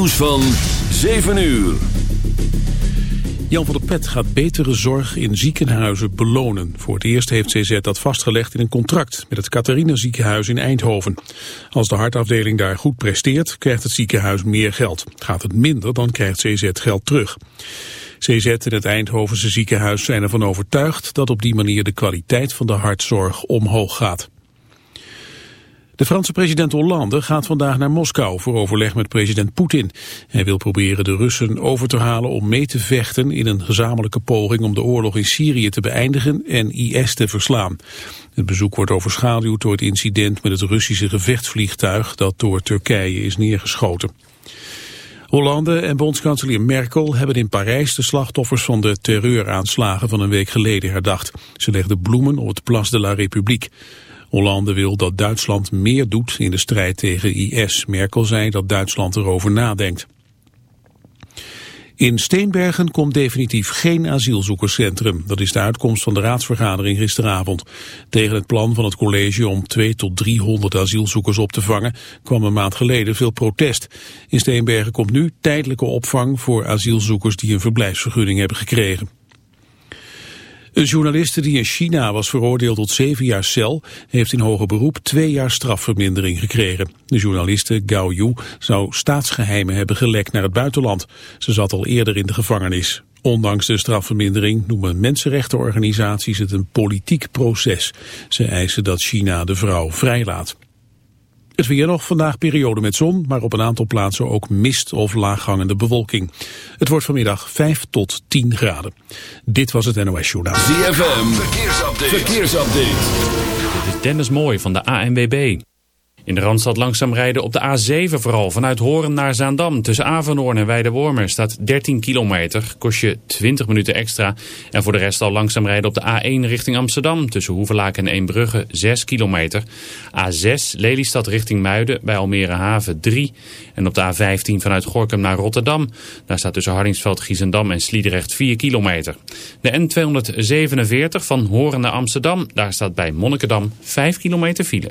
nieuws van 7 uur. Jan van der Pet gaat betere zorg in ziekenhuizen belonen. Voor het eerst heeft CZ dat vastgelegd in een contract met het Catharina ziekenhuis in Eindhoven. Als de hartafdeling daar goed presteert, krijgt het ziekenhuis meer geld. Gaat het minder, dan krijgt CZ geld terug. CZ en het Eindhovense ziekenhuis zijn ervan overtuigd dat op die manier de kwaliteit van de hartzorg omhoog gaat. De Franse president Hollande gaat vandaag naar Moskou voor overleg met president Poetin. Hij wil proberen de Russen over te halen om mee te vechten in een gezamenlijke poging om de oorlog in Syrië te beëindigen en IS te verslaan. Het bezoek wordt overschaduwd door het incident met het Russische gevechtsvliegtuig dat door Turkije is neergeschoten. Hollande en bondskanselier Merkel hebben in Parijs de slachtoffers van de terreuraanslagen van een week geleden herdacht. Ze legden bloemen op het Place de la République. Hollande wil dat Duitsland meer doet in de strijd tegen IS. Merkel zei dat Duitsland erover nadenkt. In Steenbergen komt definitief geen asielzoekerscentrum. Dat is de uitkomst van de raadsvergadering gisteravond. Tegen het plan van het college om 2 tot 300 asielzoekers op te vangen kwam een maand geleden veel protest. In Steenbergen komt nu tijdelijke opvang voor asielzoekers die een verblijfsvergunning hebben gekregen. Een journaliste die in China was veroordeeld tot zeven jaar cel... heeft in hoger beroep twee jaar strafvermindering gekregen. De journaliste Gao Yu zou staatsgeheimen hebben gelekt naar het buitenland. Ze zat al eerder in de gevangenis. Ondanks de strafvermindering noemen mensenrechtenorganisaties het een politiek proces. Ze eisen dat China de vrouw vrijlaat. Het weer nog vandaag periode met zon, maar op een aantal plaatsen ook mist of laaghangende bewolking. Het wordt vanmiddag 5 tot 10 graden. Dit was het NOS Journaal. ZFM, verkeersupdate. verkeersupdate. Dit is Dennis Mooi van de ANWB. In de Randstad langzaam rijden op de A7 vooral. Vanuit Horen naar Zaandam. Tussen Avenhoorn en Weidewormer staat 13 kilometer. Kost je 20 minuten extra. En voor de rest al langzaam rijden op de A1 richting Amsterdam. Tussen Hoevelaak en Eembrugge 6 kilometer. A6 Lelystad richting Muiden bij Almere Haven 3. En op de A15 vanuit Gorkum naar Rotterdam. Daar staat tussen Hardingsveld, Giesendam en Sliedrecht 4 kilometer. De N247 van Horen naar Amsterdam. Daar staat bij Monnikendam 5 kilometer file.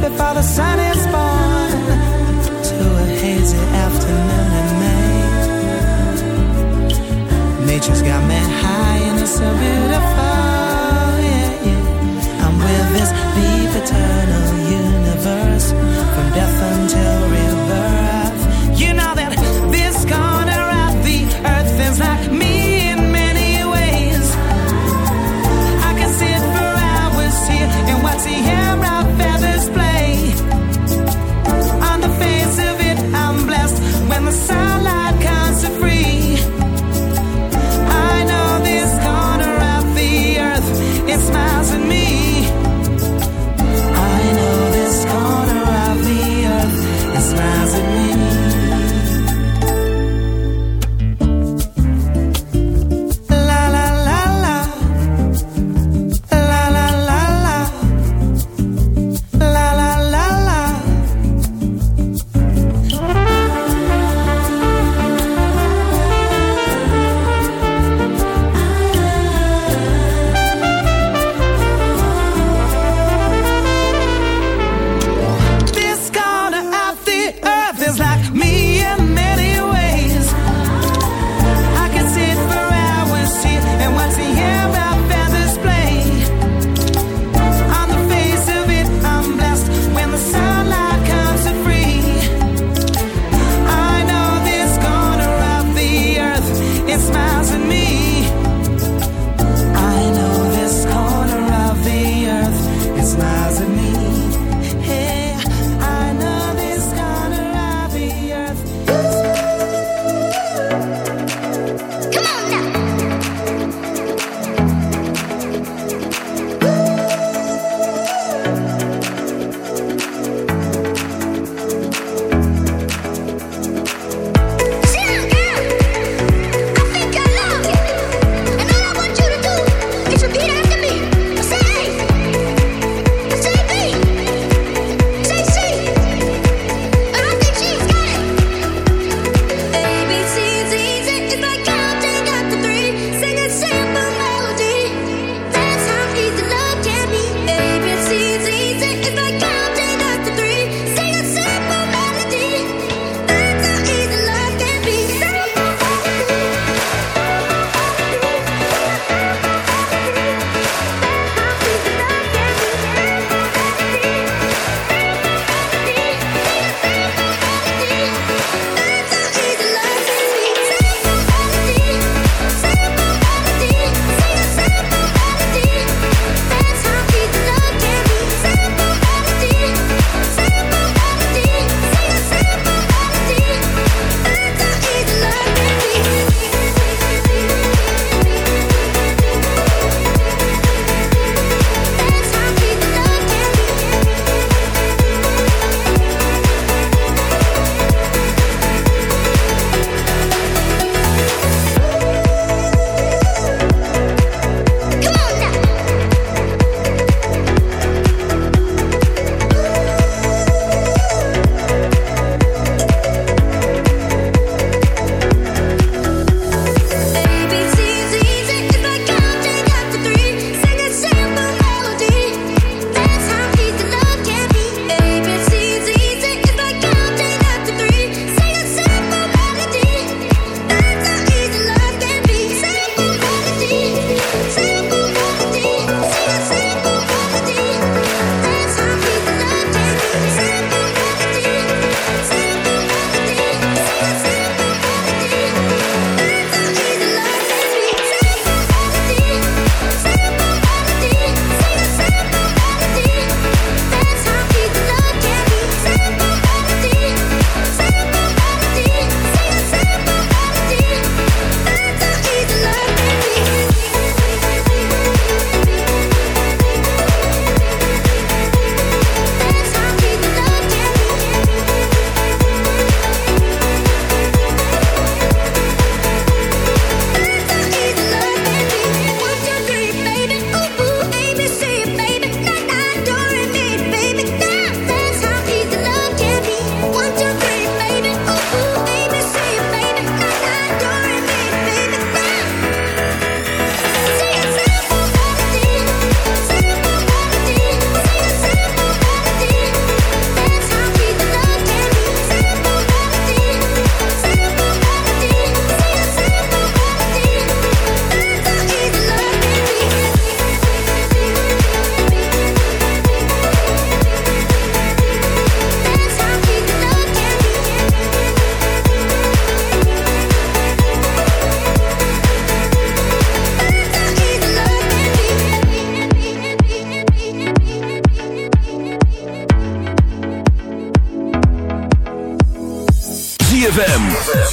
the sun is and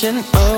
Oh.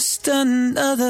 Just another,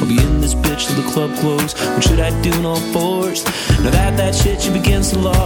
I'll be in this bitch till the club close. What should I do in all fours? Now that that shit, she begins to law.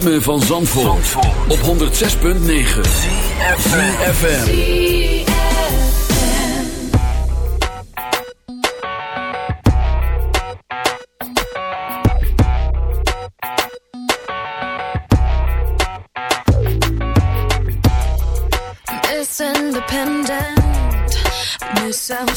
Ritme van Zandvoort, op 106.9 FM. Miss Independent, Miss Self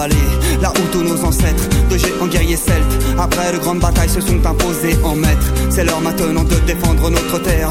dans la. Là où tous nos ancêtres, de géants guerriers celtes, après de grandes batailles, se sont imposés en maîtres. C'est l'heure maintenant de défendre notre terre